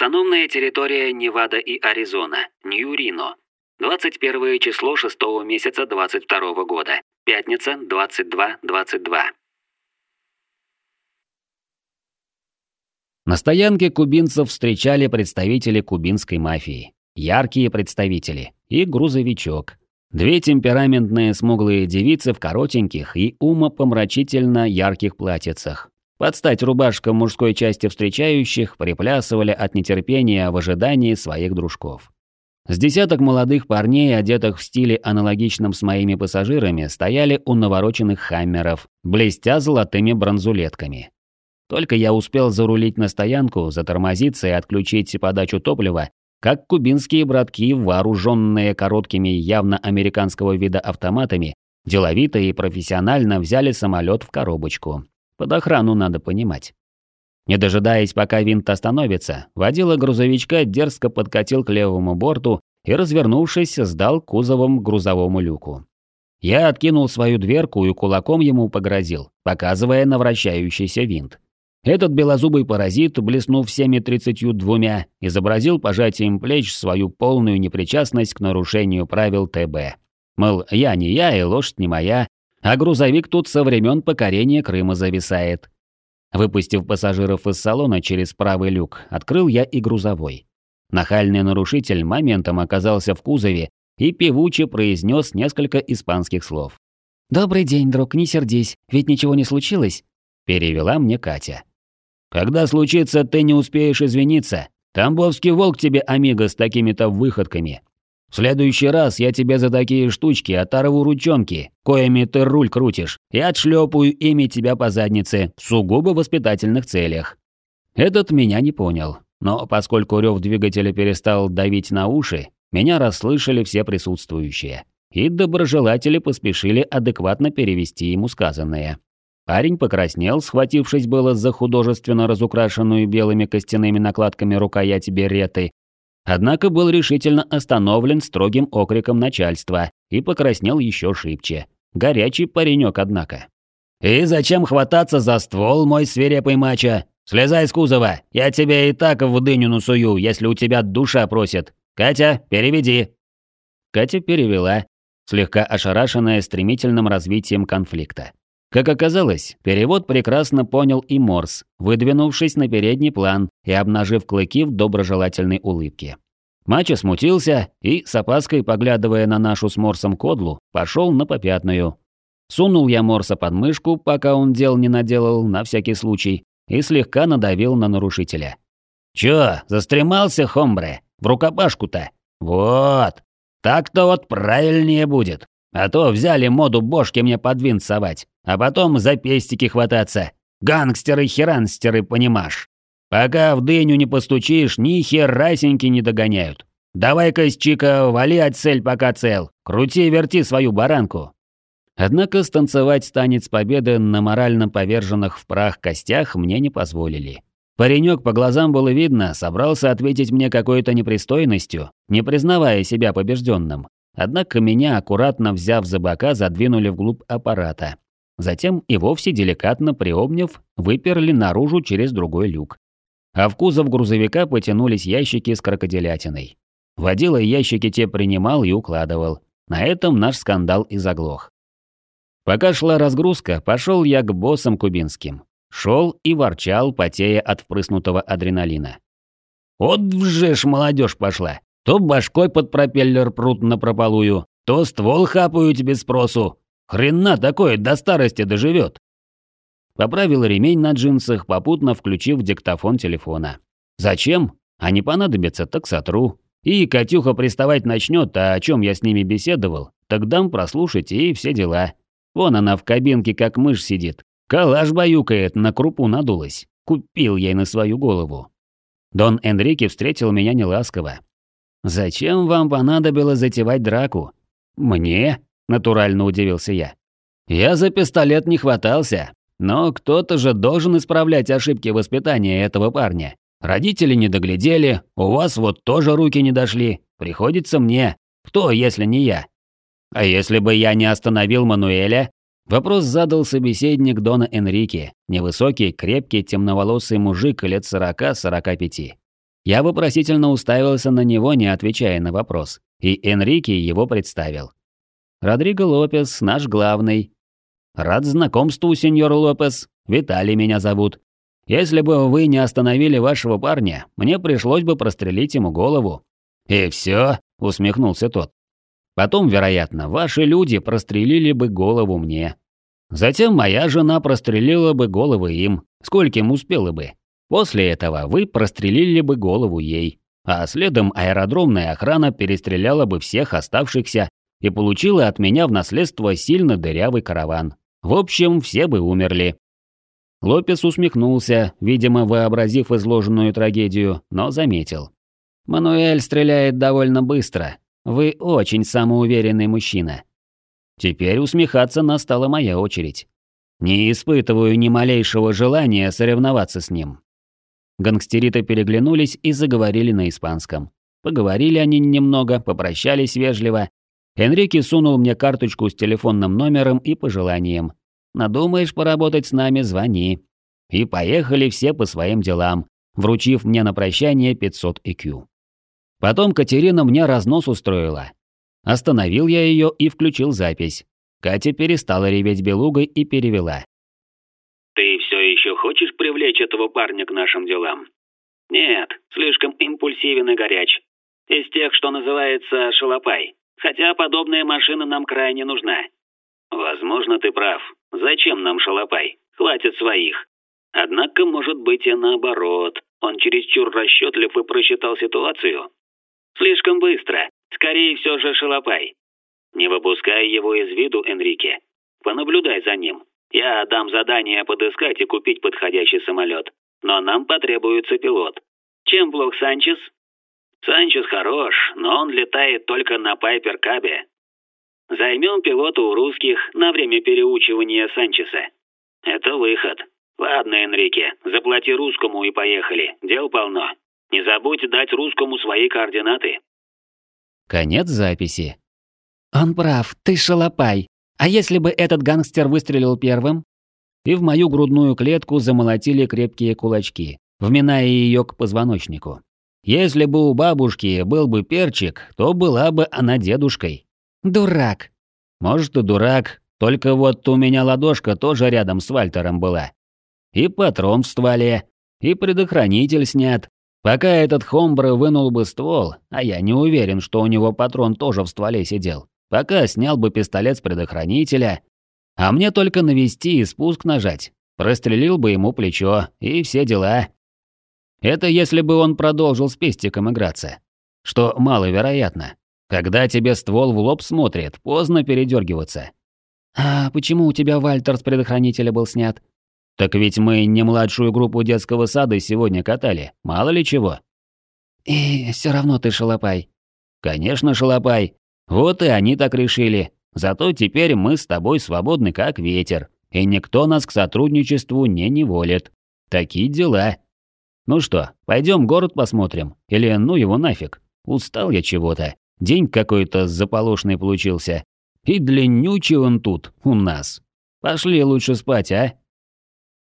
Автономная территория Невада и Аризона. Нью-Рино. 21 число 6 месяца 22 года. Пятница, 22.22. На стоянке кубинцев встречали представители кубинской мафии. Яркие представители. И грузовичок. Две темпераментные смуглые девицы в коротеньких и умопомрачительно ярких платьицах. Под стать рубашкам мужской части встречающих приплясывали от нетерпения в ожидании своих дружков. С десяток молодых парней, одетых в стиле аналогичном с моими пассажирами, стояли у навороченных хаммеров, блестя золотыми бронзулетками. Только я успел зарулить на стоянку, затормозиться и отключить подачу топлива, как кубинские братки, вооруженные короткими явно американского вида автоматами, деловито и профессионально взяли самолет в коробочку. Под охрану надо понимать. Не дожидаясь, пока винт остановится, водила грузовичка дерзко подкатил к левому борту и, развернувшись, сдал кузовом грузовому люку. Я откинул свою дверку и кулаком ему погрозил, показывая на вращающийся винт. Этот белозубый паразит, блеснув всеми тридцатью двумя, изобразил пожатием плеч свою полную непричастность к нарушению правил ТБ. Мол, я не я и лошадь не моя, а грузовик тут со времен покорения Крыма зависает. Выпустив пассажиров из салона через правый люк, открыл я и грузовой. Нахальный нарушитель моментом оказался в кузове и певуче произнес несколько испанских слов. «Добрый день, друг, не сердись, ведь ничего не случилось?» Перевела мне Катя. Когда случится, ты не успеешь извиниться. Тамбовский волк тебе, амиго, с такими-то выходками. В следующий раз я тебе за такие штучки оторву ручонки, коими ты руль крутишь, и отшлепаю ими тебя по заднице в сугубо воспитательных целях. Этот меня не понял, но поскольку рев двигателя перестал давить на уши, меня расслышали все присутствующие, и доброжелатели поспешили адекватно перевести ему сказанное. Парень покраснел, схватившись было за художественно разукрашенную белыми костяными накладками рукоять береты, однако был решительно остановлен строгим окриком начальства и покраснел еще шибче. Горячий паренек, однако. «И зачем хвататься за ствол, мой свирепый мачо? Слезай с кузова, я тебя и так в дыню насую, если у тебя душа просит. Катя, переведи». Катя перевела, слегка ошарашенная стремительным развитием конфликта. Как оказалось, перевод прекрасно понял и Морс, выдвинувшись на передний план и обнажив клыки в доброжелательной улыбке. Мачо смутился и, с опаской поглядывая на нашу с Морсом кодлу, пошел на попятную. Сунул я Морса под мышку, пока он дел не наделал, на всякий случай, и слегка надавил на нарушителя. «Чё, застремался, хомбре? В рукопашку-то? Вот! Так-то вот правильнее будет. А то взяли моду бошки мне под совать, а потом за пестики хвататься. Гангстеры-херанстеры, понимашь. Пока в дыню не постучишь, ни херасеньки не догоняют. Давай-ка, Чика, вали от цель, пока цел. Крути-верти свою баранку. Однако станцевать танец победы на морально поверженных в прах костях мне не позволили. Паренек по глазам было видно, собрался ответить мне какой-то непристойностью, не признавая себя побежденным, Однако меня, аккуратно взяв за бока, задвинули вглубь аппарата. Затем и вовсе деликатно приобняв, выперли наружу через другой люк. А в кузов грузовика потянулись ящики с крокодилятиной. Водила ящики те принимал и укладывал. На этом наш скандал и заглох. Пока шла разгрузка, пошел я к боссам кубинским. Шел и ворчал, потея от впрыснутого адреналина. «Вот вжешь молодежь пошла! То башкой под пропеллер прут напропалую, то ствол хапают без спросу. Хрена такое до старости доживет. Поправил ремень на джинсах, попутно включив диктофон телефона. Зачем? А не понадобится, так сотру. И Катюха приставать начнет, а о чем я с ними беседовал, так дам прослушать и все дела. Вон она в кабинке как мышь сидит. Калаш баюкает, на крупу надулась. Купил ей на свою голову. Дон Энрике встретил меня неласково. «Зачем вам понадобилось затевать драку?» «Мне?» – натурально удивился я. «Я за пистолет не хватался, но кто-то же должен исправлять ошибки воспитания этого парня. Родители не доглядели, у вас вот тоже руки не дошли, приходится мне. Кто, если не я?» «А если бы я не остановил Мануэля?» Вопрос задал собеседник Дона Энрике, невысокий, крепкий, темноволосый мужик лет сорока-сорока пяти. Я вопросительно уставился на него, не отвечая на вопрос, и Энрике его представил. «Родриго Лопес, наш главный». «Рад знакомству, сеньор Лопес. Виталий меня зовут. Если бы вы не остановили вашего парня, мне пришлось бы прострелить ему голову». «И все?» — усмехнулся тот. «Потом, вероятно, ваши люди прострелили бы голову мне. Затем моя жена прострелила бы головы им, скольким успела бы. После этого вы прострелили бы голову ей, а следом аэродромная охрана перестреляла бы всех оставшихся и получила от меня в наследство сильно дырявый караван. В общем, все бы умерли. Лопес усмехнулся, видимо, вообразив изложенную трагедию, но заметил. «Мануэль стреляет довольно быстро. Вы очень самоуверенный мужчина». Теперь усмехаться настала моя очередь. Не испытываю ни малейшего желания соревноваться с ним. Гангстериты переглянулись и заговорили на испанском. Поговорили они немного, попрощались вежливо. Энрике сунул мне карточку с телефонным номером и пожеланием. Надумаешь поработать с нами, звони. И поехали все по своим делам, вручив мне на прощание 500 IQ. Потом Катерина мне разнос устроила. Остановил я ее и включил запись. Катя перестала реветь белугой и перевела. «Ты все еще хочешь привлечь этого парня к нашим делам?» «Нет, слишком импульсивен и горяч. Из тех, что называется шалопай. Хотя подобная машина нам крайне нужна». «Возможно, ты прав. Зачем нам шалопай? Хватит своих. Однако, может быть и наоборот. Он чересчур расчетлив и просчитал ситуацию. Слишком быстро. Скорее все же шалопай. Не выпускай его из виду, Энрике. Понаблюдай за ним. Я дам задание подыскать и купить подходящий самолет. Но нам потребуется пилот. Чем плох Санчес? Санчес хорош, но он летает только на Пайпер Кабе. Займем пилота у русских на время переучивания Санчеса. Это выход. Ладно, Энрике, заплати русскому и поехали. Дел полно. Не забудь дать русскому свои координаты. Конец записи. Он прав, ты шалопай. А если бы этот гангстер выстрелил первым? И в мою грудную клетку замолотили крепкие кулачки, вминая ее к позвоночнику. Если бы у бабушки был бы перчик, то была бы она дедушкой. Дурак. Может и дурак, только вот у меня ладошка тоже рядом с Вальтером была. И патрон в стволе, и предохранитель снят. Пока этот Хомбро вынул бы ствол, а я не уверен, что у него патрон тоже в стволе сидел, пока снял бы пистолет с предохранителя, а мне только навести и спуск нажать, прострелил бы ему плечо и все дела. Это если бы он продолжил с пестиком играться. Что маловероятно. Когда тебе ствол в лоб смотрит, поздно передергиваться. «А почему у тебя Вальтер с предохранителя был снят?» «Так ведь мы не младшую группу детского сада сегодня катали, мало ли чего». «И все равно ты шалопай». «Конечно, шалопай. Вот и они так решили. Зато теперь мы с тобой свободны как ветер, и никто нас к сотрудничеству не неволит. Такие дела. Ну что, пойдем город посмотрим? Или ну его нафиг? Устал я чего-то. День какой-то заполошный получился. И длиннючий он тут, у нас. Пошли лучше спать, а?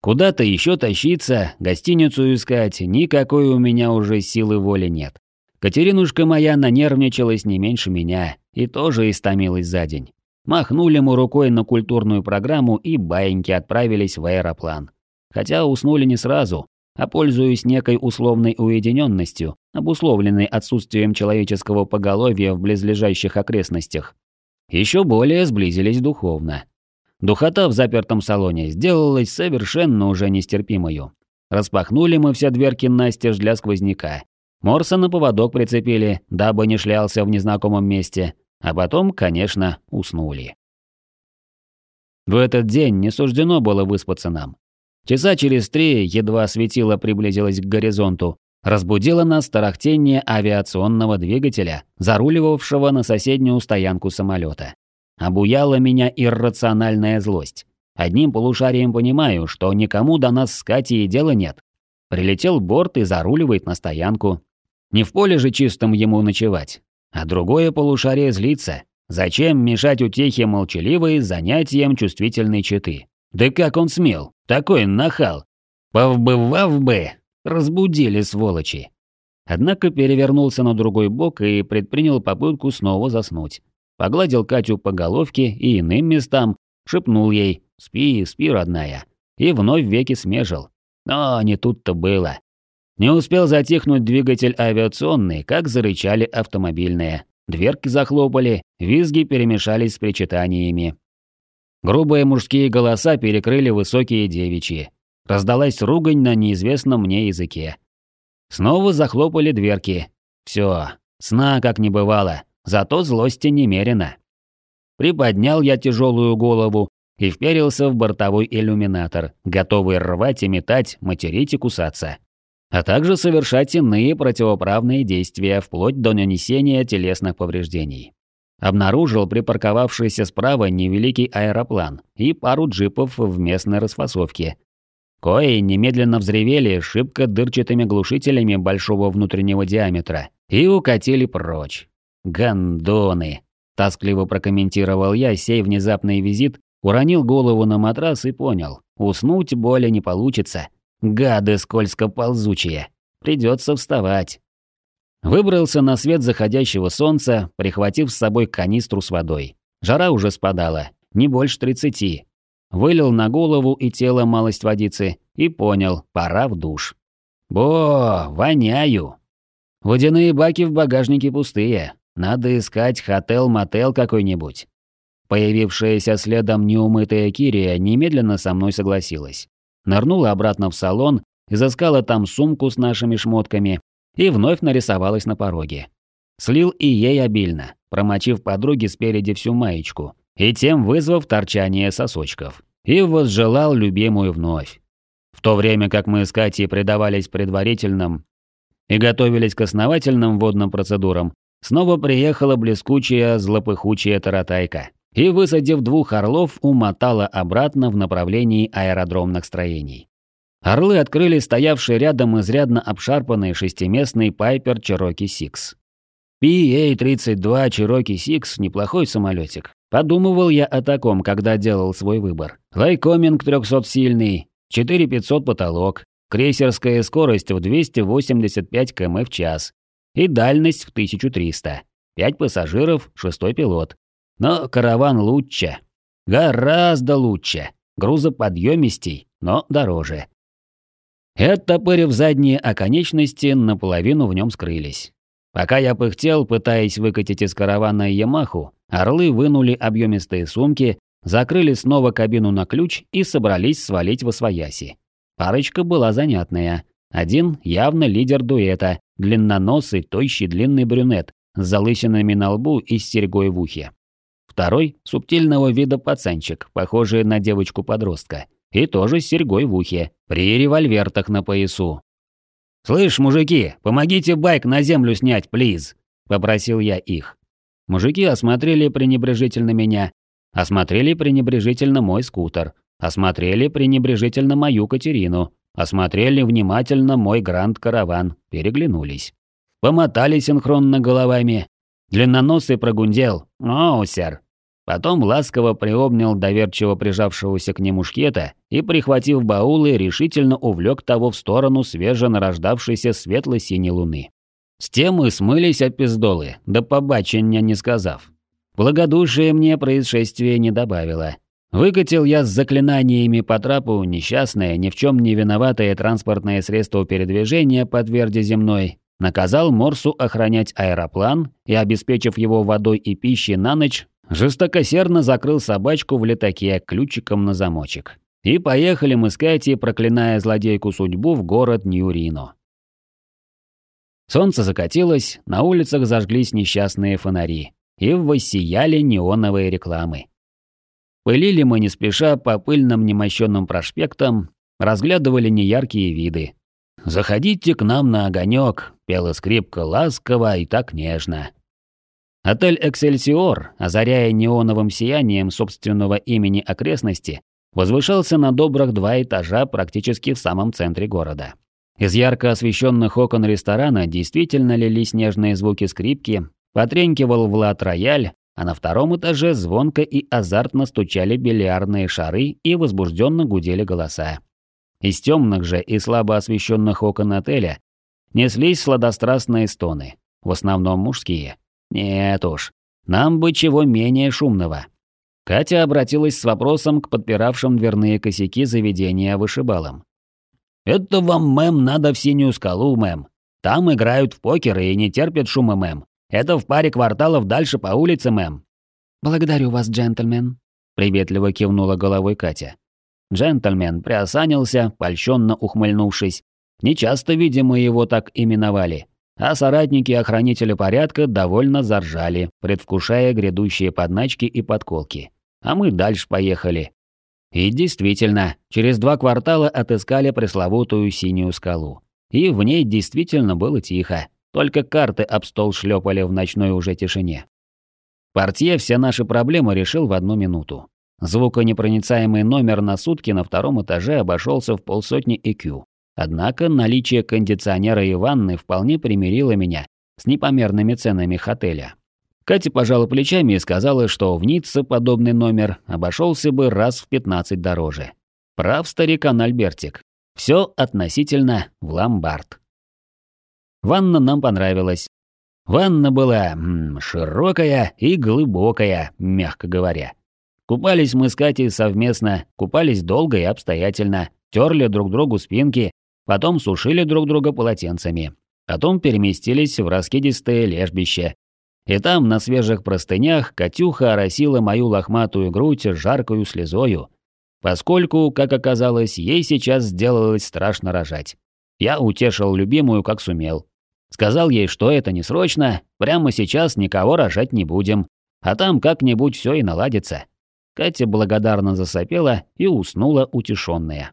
Куда-то еще тащиться, гостиницу искать, никакой у меня уже силы воли нет. Катеринушка моя нанервничалась не меньше меня и тоже истомилась за день. Махнули мы рукой на культурную программу и баиньки отправились в аэроплан. Хотя уснули не сразу, а пользуясь некой условной уединенностью, обусловленной отсутствием человеческого поголовья в близлежащих окрестностях. Еще более сблизились духовно. Духота в запертом салоне сделалась совершенно уже нестерпимою. Распахнули мы все дверки настежь для сквозняка. Морса на поводок прицепили, дабы не шлялся в незнакомом месте, а потом, конечно, уснули. В этот день не суждено было выспаться нам. Часа через три, едва светило приблизилось к горизонту, разбудило нас тарахтение авиационного двигателя, заруливавшего на соседнюю стоянку самолета. Обуяла меня иррациональная злость. Одним полушарием понимаю, что никому до нас с Катей дела нет. Прилетел борт и заруливает на стоянку. Не в поле же чистом ему ночевать. А другое полушарие злится. Зачем мешать утехе молчаливой занятием чувствительной читы? Да как он смел? Такой нахал. Повбывав бы, разбудили сволочи. Однако перевернулся на другой бок и предпринял попытку снова заснуть. Погладил Катю по головке и иным местам, шепнул ей «Спи, спи, родная», и вновь веки смежил. Но не тут-то было. Не успел затихнуть двигатель авиационный, как зарычали автомобильные. Дверки захлопали, визги перемешались с причитаниями. Грубые мужские голоса перекрыли высокие девичьи. Раздалась ругань на неизвестном мне языке. Снова захлопали дверки. Все, сна как не бывало, зато злости немерено. Приподнял я тяжелую голову и вперился в бортовой иллюминатор, готовый рвать и метать, материть и кусаться. А также совершать иные противоправные действия, вплоть до нанесения телесных повреждений. Обнаружил припарковавшийся справа невеликий аэроплан и пару джипов в местной расфасовке. Кои немедленно взревели шибко дырчатыми глушителями большого внутреннего диаметра и укатили прочь. «Гандоны!» – тоскливо прокомментировал я сей внезапный визит, уронил голову на матрас и понял – уснуть более не получится. Гады скользко ползучие. Придется вставать. Выбрался на свет заходящего солнца, прихватив с собой канистру с водой. Жара уже спадала, не больше тридцати. Вылил на голову и тело малость водицы и понял, пора в душ. Бо, воняю. Водяные баки в багажнике пустые. Надо искать хотел-мотел какой-нибудь. Появившаяся следом неумытая Кирия немедленно со мной согласилась. Нырнула обратно в салон, изыскала там сумку с нашими шмотками и вновь нарисовалась на пороге. Слил и ей обильно, промочив подруге спереди всю маечку, и тем вызвав торчание сосочков. И возжелал любимую вновь. В то время как мы с Катей предавались предварительным и готовились к основательным водным процедурам, снова приехала блескучая, злопыхучая таратайка и, высадив двух орлов, умотала обратно в направлении аэродромных строений. Орлы открыли стоявший рядом изрядно обшарпанный шестиместный Пайпер Cherokee Six. PA-32 Cherokee Six – неплохой самолетик. Подумывал я о таком, когда делал свой выбор. Лайкоминг 300-сильный, 4500 потолок, крейсерская скорость в 285 км в час и дальность в 1300. Пять пассажиров, шестой пилот. Но караван лучше. Гораздо лучше. Грузоподъемистей, но дороже. И оттопырив задние оконечности, наполовину в нем скрылись. Пока я пыхтел, пытаясь выкатить из каравана Ямаху, орлы вынули объемистые сумки, закрыли снова кабину на ключ и собрались свалить во свояси. Парочка была занятная. Один явно лидер дуэта, длинноносый, тощий, длинный брюнет с залысинами на лбу и с серьгой в ухе. Второй – субтильного вида пацанчик, похожий на девочку-подростка, и тоже с серьгой в ухе, при револьвертах на поясу. «Слышь, мужики, помогите байк на землю снять, плиз!» – попросил я их. Мужики осмотрели пренебрежительно меня, осмотрели пренебрежительно мой скутер, осмотрели пренебрежительно мою Катерину, осмотрели внимательно мой гранд-караван, переглянулись. Помотали синхронно головами. Длинноносый прогундел «Оу, сэр, Потом ласково приобнял доверчиво прижавшегося к нему шкета и, прихватив баулы, решительно увлек того в сторону свеженарождавшейся светло-синей луны. С тем и смылись опиздолы, да побачення не сказав. Благодушие мне происшествие не добавило. Выкатил я с заклинаниями по трапу несчастное, ни в чем не виноватое транспортное средство передвижения по тверди земной, наказал Морсу охранять аэроплан и, обеспечив его водой и пищей на ночь, Жестокосердно закрыл собачку в летаке ключиком на замочек. И поехали мы с Кэти, проклиная злодейку судьбу, в город Нью-Рино. Солнце закатилось, на улицах зажглись несчастные фонари, и воссияли неоновые рекламы. Пылили мы не спеша по пыльным немощенным проспектам, разглядывали неяркие виды. «Заходите к нам на огонек», — пела скрипка ласково и так нежно. Отель «Эксельсиор», озаряя неоновым сиянием собственного имени окрестности, возвышался на добрых два этажа практически в самом центре города. Из ярко освещенных окон ресторана действительно лились нежные звуки скрипки, потренькивал Влад-рояль, а на втором этаже звонко и азартно стучали бильярдные шары и возбужденно гудели голоса. Из темных же и слабо освещенных окон отеля неслись сладострастные стоны, в основном мужские. Нет уж, нам бы чего менее шумного. Катя обратилась с вопросом к подпиравшим дверные косяки заведения вышибалам. «Это вам, мэм, надо в синюю скалу, мэм. Там играют в покер и не терпят шума, мэм. Это в паре кварталов дальше по улице, мэм». «Благодарю вас, джентльмен», — приветливо кивнула головой Катя. Джентльмен приосанился, польщенно ухмыльнувшись. Нечасто, видимо, его так именовали. А соратники охранителя порядка довольно заржали, предвкушая грядущие подначки и подколки. А мы дальше поехали. И действительно, через два квартала отыскали пресловутую синюю скалу. И в ней действительно было тихо, только карты об стол шлепали в ночной уже тишине. Портье все наши проблемы решил в одну минуту. Звуконепроницаемый номер на сутки на втором этаже обошелся в полсотни ЭКЮ. Однако наличие кондиционера и ванны вполне примирило меня с непомерными ценами отеля. Катя пожала плечами и сказала, что в Ницце подобный номер обошелся бы раз в 15 дороже. Прав старикан Альбертик. Все относительно в ломбард. Ванна нам понравилась. Ванна была м, широкая и глубокая, мягко говоря. Купались мы с Катей совместно, купались долго и обстоятельно, терли друг другу спинки, потом сушили друг друга полотенцами, потом переместились в раскидистое лежбище. И там, на свежих простынях, Катюха оросила мою лохматую грудь жаркою слезою, поскольку, как оказалось, ей сейчас сделалось страшно рожать. Я утешил любимую, как сумел. Сказал ей, что это не срочно, прямо сейчас никого рожать не будем, а там как-нибудь все и наладится. Катя благодарно засопела и уснула утешенная.